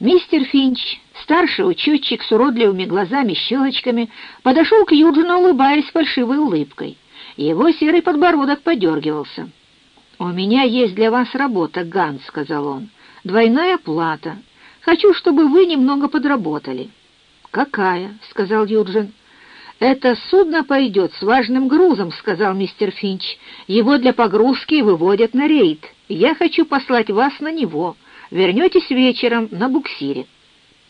Мистер Финч, старший учетчик с уродливыми глазами-щелочками, подошел к Юджину, улыбаясь фальшивой улыбкой. Его серый подбородок подергивался. «У меня есть для вас работа, Ганс», — сказал он. «Двойная плата. Хочу, чтобы вы немного подработали». «Какая?» — сказал Юджин. «Это судно пойдет с важным грузом», — сказал мистер Финч. «Его для погрузки выводят на рейд. Я хочу послать вас на него. Вернетесь вечером на буксире».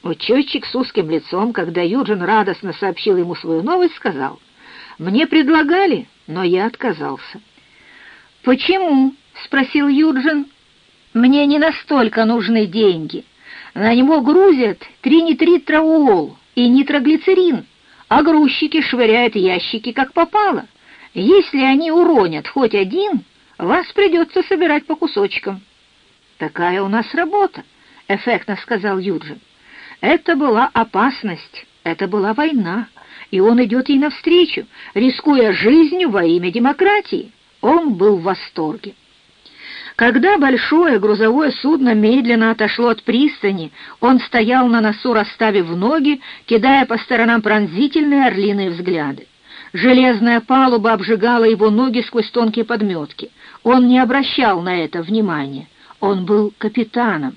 Учетчик с узким лицом, когда Юджин радостно сообщил ему свою новость, сказал, «Мне предлагали, но я отказался». «Почему?» — спросил Юджин. «Мне не настолько нужны деньги. На него грузят тринитритрауол и нитроглицерин, а грузчики швыряют ящики как попало. Если они уронят хоть один, вас придется собирать по кусочкам». «Такая у нас работа», — эффектно сказал Юджин. «Это была опасность, это была война, и он идет ей навстречу, рискуя жизнью во имя демократии». Он был в восторге. Когда большое грузовое судно медленно отошло от пристани, он стоял на носу, расставив ноги, кидая по сторонам пронзительные орлиные взгляды. Железная палуба обжигала его ноги сквозь тонкие подметки. Он не обращал на это внимания. Он был капитаном.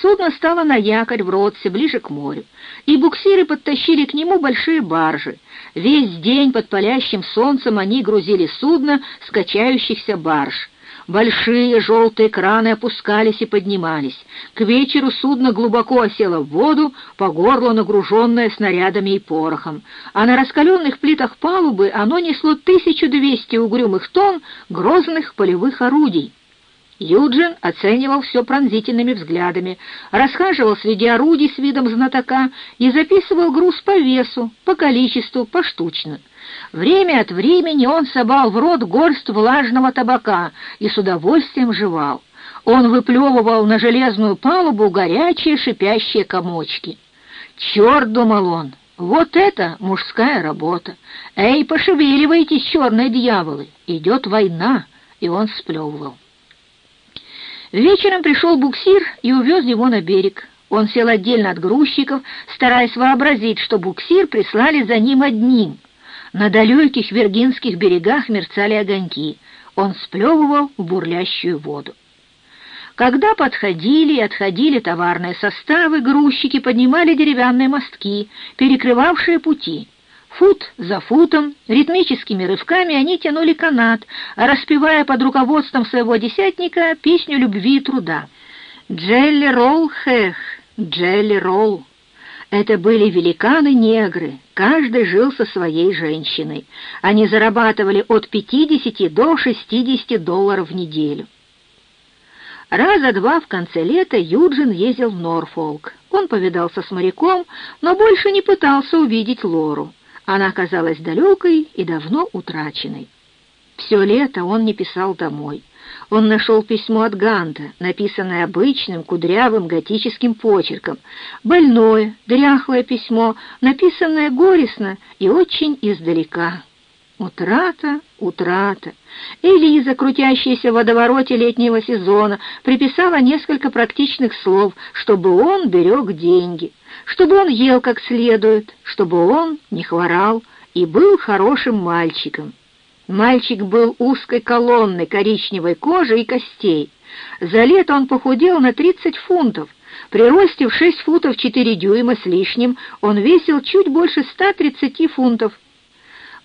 Судно стало на якорь в Ротсе, ближе к морю, и буксиры подтащили к нему большие баржи. Весь день под палящим солнцем они грузили судно с качающихся барж. Большие желтые краны опускались и поднимались. К вечеру судно глубоко осело в воду, по горло нагруженное снарядами и порохом, а на раскаленных плитах палубы оно несло 1200 угрюмых тонн грозных полевых орудий. Юджин оценивал все пронзительными взглядами, расхаживал среди орудий с видом знатока и записывал груз по весу, по количеству, поштучно. Время от времени он собал в рот горсть влажного табака и с удовольствием жевал. Он выплевывал на железную палубу горячие шипящие комочки. «Черт!» — думал он. «Вот это мужская работа! Эй, пошевеливайтесь, черные дьяволы! Идет война!» И он сплевывал. Вечером пришел буксир и увез его на берег. Он сел отдельно от грузчиков, стараясь вообразить, что буксир прислали за ним одним. На далеких виргинских берегах мерцали огоньки. Он сплевывал в бурлящую воду. Когда подходили и отходили товарные составы, грузчики поднимали деревянные мостки, перекрывавшие пути. Фут за футом, ритмическими рывками они тянули канат, распевая под руководством своего десятника песню любви и труда. «Джелли Ролл, хэх, Джелли Ролл». Это были великаны-негры, каждый жил со своей женщиной. Они зарабатывали от 50 до 60 долларов в неделю. Раза два в конце лета Юджин ездил в Норфолк. Он повидался с моряком, но больше не пытался увидеть Лору. Она казалась далекой и давно утраченной. Все лето он не писал домой. Он нашел письмо от Ганта, написанное обычным кудрявым готическим почерком. Больное, дряхлое письмо, написанное горестно и очень издалека. Утрата, утрата. Элиза, крутящаяся в водовороте летнего сезона, приписала несколько практичных слов, чтобы он берег деньги, чтобы он ел как следует, чтобы он не хворал и был хорошим мальчиком. Мальчик был узкой колонной коричневой кожи и костей. За лето он похудел на 30 фунтов. При росте в 6 футов 4 дюйма с лишним он весил чуть больше 130 фунтов.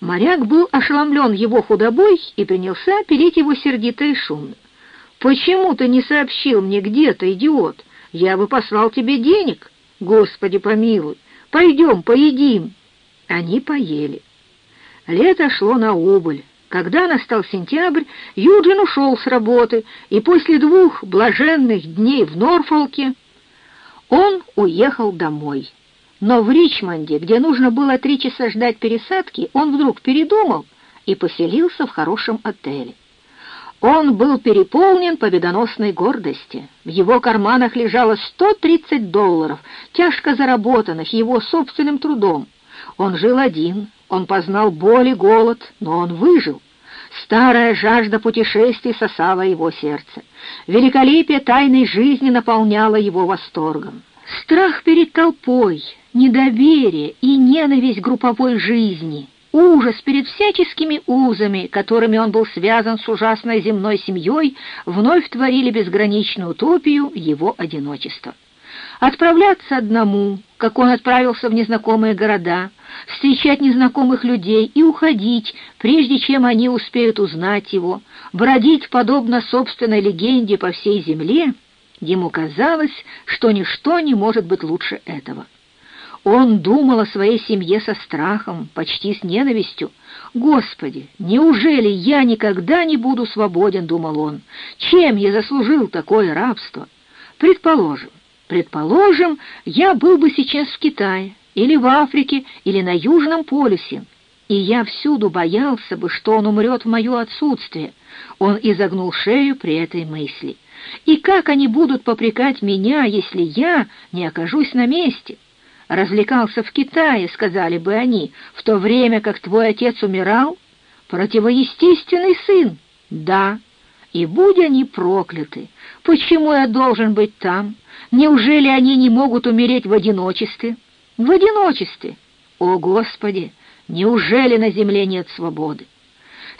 Моряк был ошеломлен его худобой и принялся переть его сердито и шумно. «Почему ты не сообщил мне, где ты, идиот? Я бы послал тебе денег. Господи помилуй, пойдем, поедим». Они поели. Лето шло на убыль. Когда настал сентябрь, Юджин ушел с работы, и после двух блаженных дней в Норфолке он уехал домой. Но в Ричмонде, где нужно было три часа ждать пересадки, он вдруг передумал и поселился в хорошем отеле. Он был переполнен победоносной гордости. В его карманах лежало 130 долларов, тяжко заработанных его собственным трудом. Он жил один, он познал боль и голод, но он выжил. Старая жажда путешествий сосала его сердце. Великолепие тайной жизни наполняло его восторгом. Страх перед толпой, недоверие и ненависть групповой жизни, ужас перед всяческими узами, которыми он был связан с ужасной земной семьей, вновь творили безграничную утопию его одиночества. Отправляться одному, как он отправился в незнакомые города, встречать незнакомых людей и уходить, прежде чем они успеют узнать его, бродить, подобно собственной легенде по всей земле, ему казалось, что ничто не может быть лучше этого. Он думал о своей семье со страхом, почти с ненавистью. «Господи, неужели я никогда не буду свободен?» — думал он. «Чем я заслужил такое рабство?» «Предположим, предположим, я был бы сейчас в Китае, или в Африке, или на Южном полюсе, и я всюду боялся бы, что он умрет в мое отсутствие». Он изогнул шею при этой мысли. «И как они будут попрекать меня, если я не окажусь на месте?» Развлекался в Китае, сказали бы они, в то время как твой отец умирал? Противоестественный сын? Да. И будь они прокляты, почему я должен быть там? Неужели они не могут умереть в одиночестве? В одиночестве? О, Господи! Неужели на земле нет свободы?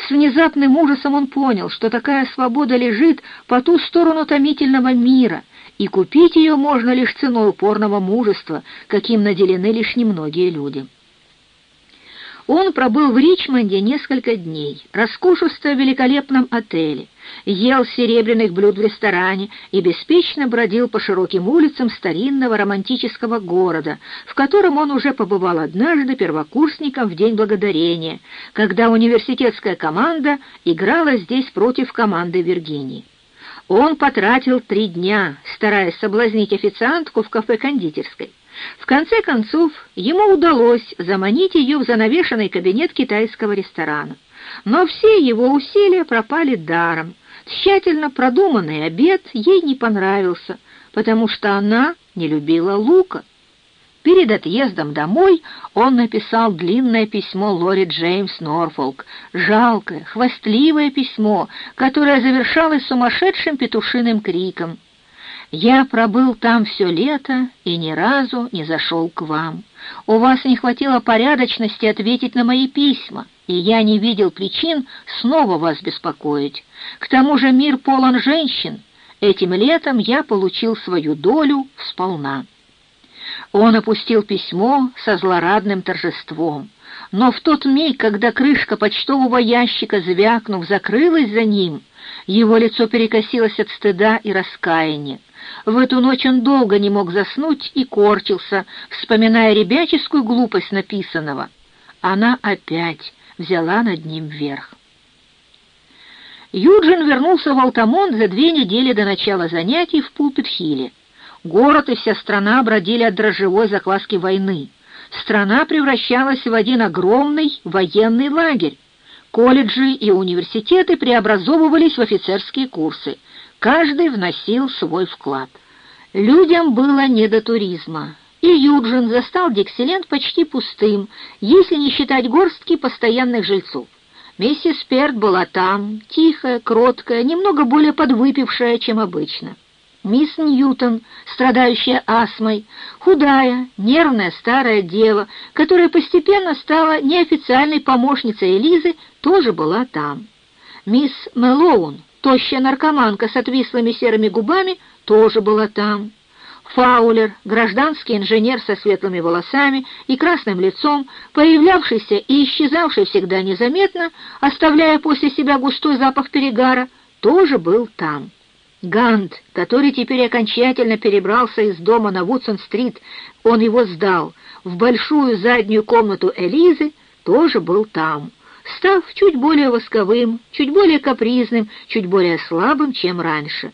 С внезапным ужасом он понял, что такая свобода лежит по ту сторону томительного мира, и купить ее можно лишь ценой упорного мужества, каким наделены лишь немногие люди. Он пробыл в Ричмонде несколько дней, роскошествуя в великолепном отеле, ел серебряных блюд в ресторане и беспечно бродил по широким улицам старинного романтического города, в котором он уже побывал однажды первокурсником в День Благодарения, когда университетская команда играла здесь против команды Виргинии. Он потратил три дня, стараясь соблазнить официантку в кафе-кондитерской. В конце концов, ему удалось заманить ее в занавешенный кабинет китайского ресторана. Но все его усилия пропали даром. Тщательно продуманный обед ей не понравился, потому что она не любила лука. Перед отъездом домой он написал длинное письмо Лори Джеймс Норфолк, жалкое, хвастливое письмо, которое завершалось сумасшедшим петушиным криком. «Я пробыл там все лето и ни разу не зашел к вам. У вас не хватило порядочности ответить на мои письма, и я не видел причин снова вас беспокоить. К тому же мир полон женщин. Этим летом я получил свою долю сполна». Он опустил письмо со злорадным торжеством. Но в тот миг, когда крышка почтового ящика, звякнув, закрылась за ним, его лицо перекосилось от стыда и раскаяния. В эту ночь он долго не мог заснуть и корчился, вспоминая ребяческую глупость написанного. Она опять взяла над ним верх. Юджин вернулся в Алтамонт за две недели до начала занятий в Пулпит-Хилле. Город и вся страна бродили от дрожжевой закваски войны. Страна превращалась в один огромный военный лагерь. Колледжи и университеты преобразовывались в офицерские курсы. Каждый вносил свой вклад. Людям было не до туризма. И Юджин застал Диксиленд почти пустым, если не считать горстки постоянных жильцов. Миссис Перт была там, тихая, кроткая, немного более подвыпившая, чем обычно мисс Ньютон, страдающая астмой, худая, нервная старая дева, которая постепенно стала неофициальной помощницей Элизы, тоже была там. Мисс Мэлоун, тощая наркоманка с отвислыми серыми губами, тоже была там. Фаулер, гражданский инженер со светлыми волосами и красным лицом, появлявшийся и исчезавший всегда незаметно, оставляя после себя густой запах перегара, тоже был там. Гант, который теперь окончательно перебрался из дома на Вудсон-стрит, он его сдал, в большую заднюю комнату Элизы, тоже был там, став чуть более восковым, чуть более капризным, чуть более слабым, чем раньше.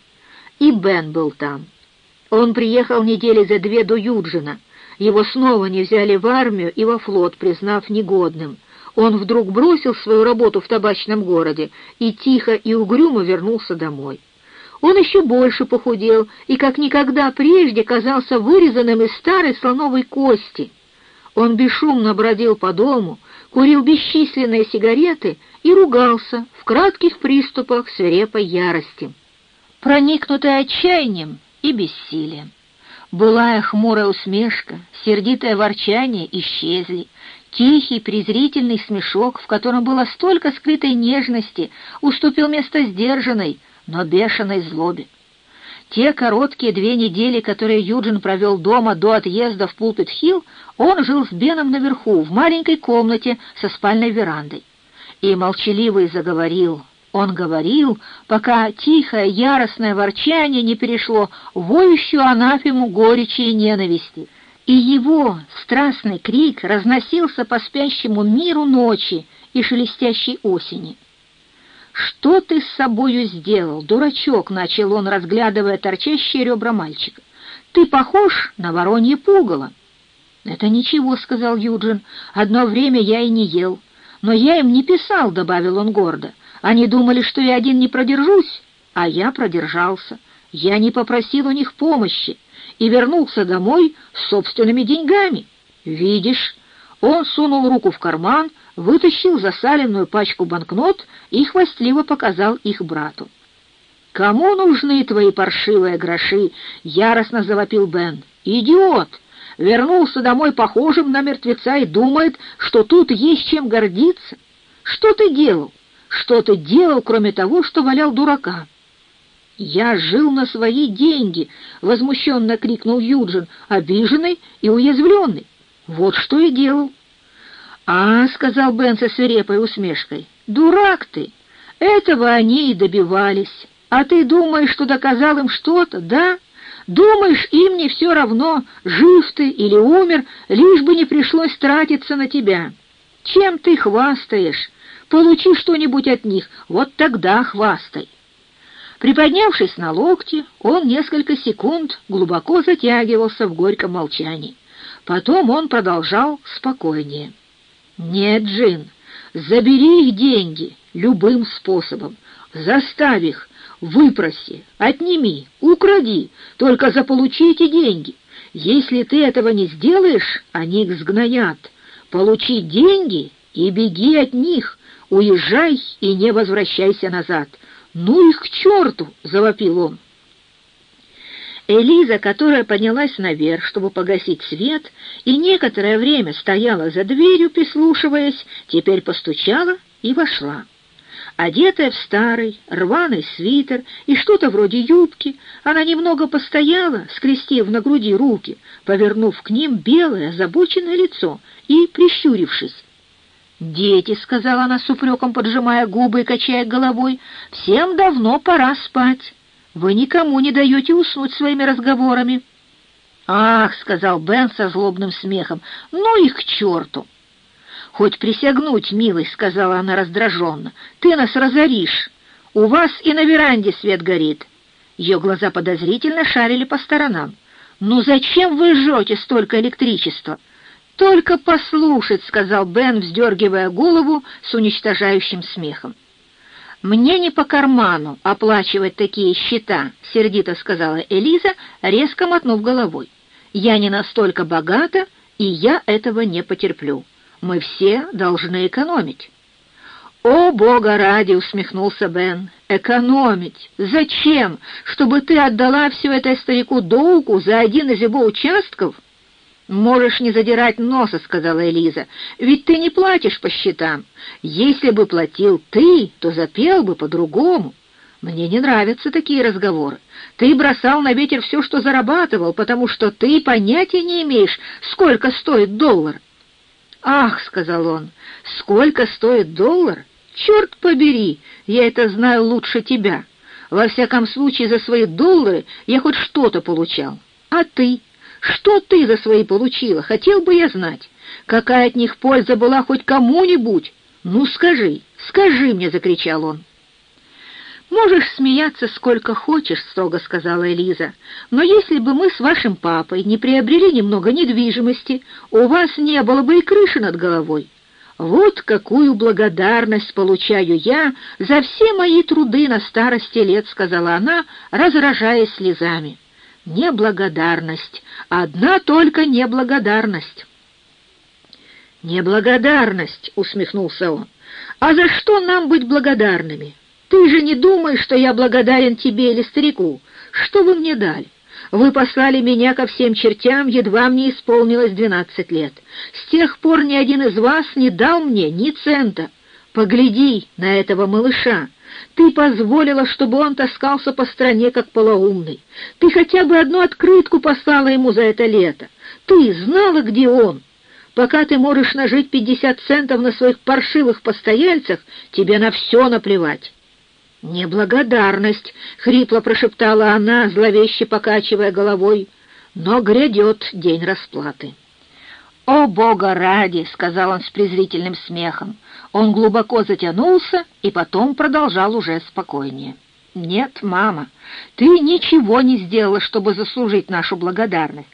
И Бен был там. Он приехал недели за две до Юджина. Его снова не взяли в армию и во флот, признав негодным. Он вдруг бросил свою работу в табачном городе и тихо и угрюмо вернулся домой. Он еще больше похудел и как никогда прежде казался вырезанным из старой слоновой кости. Он бесшумно бродил по дому, курил бесчисленные сигареты и ругался в кратких приступах свирепой ярости, проникнутой отчаянием и бессилием. Былая хмурая усмешка, сердитое ворчание исчезли. Тихий, презрительный смешок, в котором было столько скрытой нежности, уступил место сдержанной, но бешеной злобе. Те короткие две недели, которые Юджин провел дома до отъезда в Пулпит-Хилл, он жил с Беном наверху, в маленькой комнате со спальной верандой. И молчаливый заговорил. Он говорил, пока тихое, яростное ворчание не перешло в воющую анафему горечи и ненависти. И его страстный крик разносился по спящему миру ночи и шелестящей осени. «Что ты с собою сделал, дурачок?» — начал он, разглядывая торчащие ребра мальчика. «Ты похож на воронье пугало». «Это ничего», — сказал Юджин. «Одно время я и не ел. Но я им не писал», — добавил он гордо. «Они думали, что я один не продержусь, а я продержался. Я не попросил у них помощи и вернулся домой с собственными деньгами. Видишь, он сунул руку в карман, вытащил засаленную пачку банкнот и хвастливо показал их брату. «Кому нужны твои паршивые гроши?» — яростно завопил Бен. «Идиот! Вернулся домой похожим на мертвеца и думает, что тут есть чем гордиться. Что ты делал? Что ты делал, кроме того, что валял дурака?» «Я жил на свои деньги!» — возмущенно крикнул Юджин, обиженный и уязвленный. Вот что и делал. «А, — сказал Бен со свирепой усмешкой, — дурак ты! Этого они и добивались. А ты думаешь, что доказал им что-то, да? Думаешь, им не все равно, жив ты или умер, лишь бы не пришлось тратиться на тебя. Чем ты хвастаешь? Получи что-нибудь от них, вот тогда хвастай». Приподнявшись на локти, он несколько секунд глубоко затягивался в горьком молчании. Потом он продолжал спокойнее. «Нет, Джин, забери их деньги любым способом. Заставь их, выпроси, отними, укради, только заполучи эти деньги. Если ты этого не сделаешь, они их сгноят. Получи деньги и беги от них, уезжай и не возвращайся назад. Ну их к черту!» — завопил он. Элиза, которая поднялась наверх, чтобы погасить свет, и некоторое время стояла за дверью, прислушиваясь, теперь постучала и вошла. Одетая в старый, рваный свитер и что-то вроде юбки, она немного постояла, скрестив на груди руки, повернув к ним белое, озабоченное лицо и прищурившись. «Дети», — сказала она с упреком, поджимая губы и качая головой, — «всем давно пора спать». Вы никому не даете уснуть своими разговорами». «Ах», — сказал Бен со злобным смехом, — «ну их к черту!» «Хоть присягнуть, милый», — сказала она раздраженно, — «ты нас разоришь. У вас и на веранде свет горит». Ее глаза подозрительно шарили по сторонам. «Ну зачем вы жжете столько электричества?» «Только послушать», — сказал Бен, вздергивая голову с уничтожающим смехом. «Мне не по карману оплачивать такие счета», — сердито сказала Элиза, резко мотнув головой. «Я не настолько богата, и я этого не потерплю. Мы все должны экономить». «О, Бога ради!» — усмехнулся Бен. «Экономить? Зачем? Чтобы ты отдала все это старику Доуку за один из его участков?» «Можешь не задирать носа», — сказала Элиза, — «ведь ты не платишь по счетам. Если бы платил ты, то запел бы по-другому. Мне не нравятся такие разговоры. Ты бросал на ветер все, что зарабатывал, потому что ты понятия не имеешь, сколько стоит доллар». «Ах», — сказал он, — «сколько стоит доллар? Черт побери, я это знаю лучше тебя. Во всяком случае, за свои доллары я хоть что-то получал. А ты?» Что ты за свои получила? Хотел бы я знать. Какая от них польза была хоть кому-нибудь? Ну, скажи, скажи мне!» — закричал он. «Можешь смеяться сколько хочешь», — строго сказала Элиза, «но если бы мы с вашим папой не приобрели немного недвижимости, у вас не было бы и крыши над головой. Вот какую благодарность получаю я за все мои труды на старости лет», — сказала она, разражаясь слезами. Неблагодарность, одна только неблагодарность. «Неблагодарность!» — усмехнулся он. «А за что нам быть благодарными? Ты же не думаешь, что я благодарен тебе или старику? Что вы мне дали? Вы послали меня ко всем чертям, едва мне исполнилось двенадцать лет. С тех пор ни один из вас не дал мне ни цента. Погляди на этого малыша. Ты позволила, чтобы он таскался по стране, как полоумный. Ты хотя бы одну открытку послала ему за это лето. Ты знала, где он. Пока ты можешь нажить пятьдесят центов на своих паршивых постояльцах, тебе на все наплевать. «Неблагодарность!» — хрипло прошептала она, зловеще покачивая головой. «Но грядет день расплаты». «О, Бога ради!» — сказал он с презрительным смехом. Он глубоко затянулся и потом продолжал уже спокойнее. «Нет, мама, ты ничего не сделала, чтобы заслужить нашу благодарность.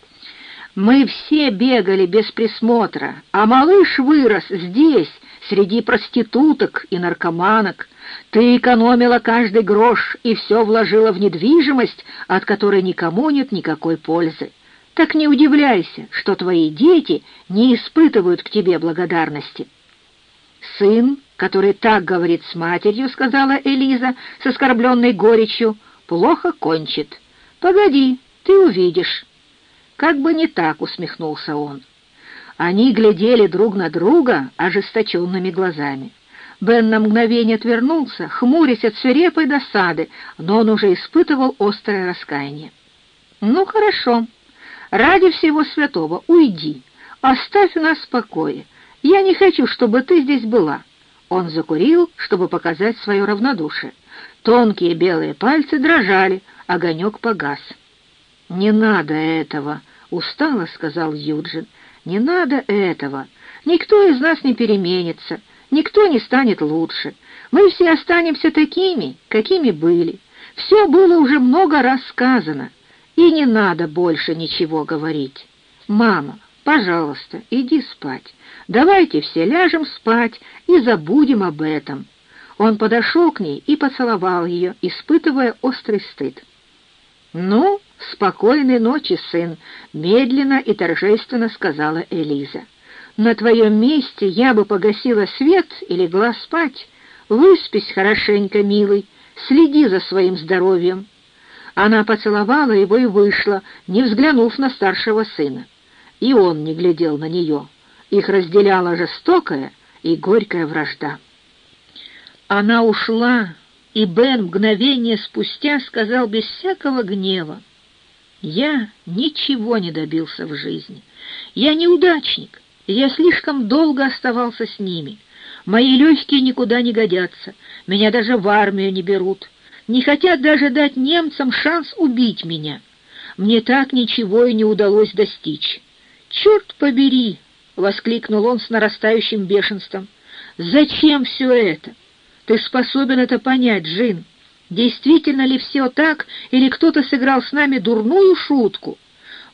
Мы все бегали без присмотра, а малыш вырос здесь, среди проституток и наркоманок. Ты экономила каждый грош и все вложила в недвижимость, от которой никому нет никакой пользы. Так не удивляйся, что твои дети не испытывают к тебе благодарности. Сын, который так говорит с матерью, сказала Элиза с оскорбленной горечью, плохо кончит. Погоди, ты увидишь. Как бы не так, усмехнулся он. Они глядели друг на друга ожесточенными глазами. Бен на мгновение отвернулся, хмурясь от свирепой досады, но он уже испытывал острое раскаяние. «Ну, хорошо. Ради всего святого уйди. Оставь нас в покое. Я не хочу, чтобы ты здесь была». Он закурил, чтобы показать свое равнодушие. Тонкие белые пальцы дрожали, огонек погас. «Не надо этого», — устало сказал Юджин. «Не надо этого. Никто из нас не переменится». Никто не станет лучше. Мы все останемся такими, какими были. Все было уже много раз сказано, и не надо больше ничего говорить. Мама, пожалуйста, иди спать. Давайте все ляжем спать и забудем об этом. Он подошел к ней и поцеловал ее, испытывая острый стыд. «Ну, спокойной ночи, сын», — медленно и торжественно сказала Элиза. На твоем месте я бы погасила свет и легла спать. Выспись хорошенько, милый, следи за своим здоровьем». Она поцеловала его и вышла, не взглянув на старшего сына. И он не глядел на нее. Их разделяла жестокая и горькая вражда. Она ушла, и Бен мгновение спустя сказал без всякого гнева, «Я ничего не добился в жизни. Я неудачник. Я слишком долго оставался с ними. Мои легкие никуда не годятся, меня даже в армию не берут. Не хотят даже дать немцам шанс убить меня. Мне так ничего и не удалось достичь. «Черт побери!» — воскликнул он с нарастающим бешенством. «Зачем все это? Ты способен это понять, Джин? Действительно ли все так, или кто-то сыграл с нами дурную шутку?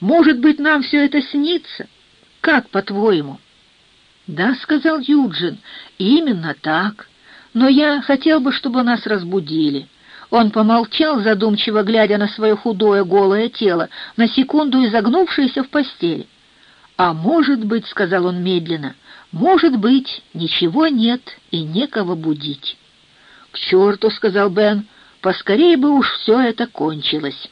Может быть, нам все это снится?» Как, по-твоему?» «Да», — сказал Юджин, — «именно так. Но я хотел бы, чтобы нас разбудили». Он помолчал, задумчиво глядя на свое худое голое тело, на секунду изогнувшееся в постели. «А может быть, — сказал он медленно, — может быть, ничего нет и некого будить». «К черту!» — сказал Бен, — «поскорее бы уж все это кончилось».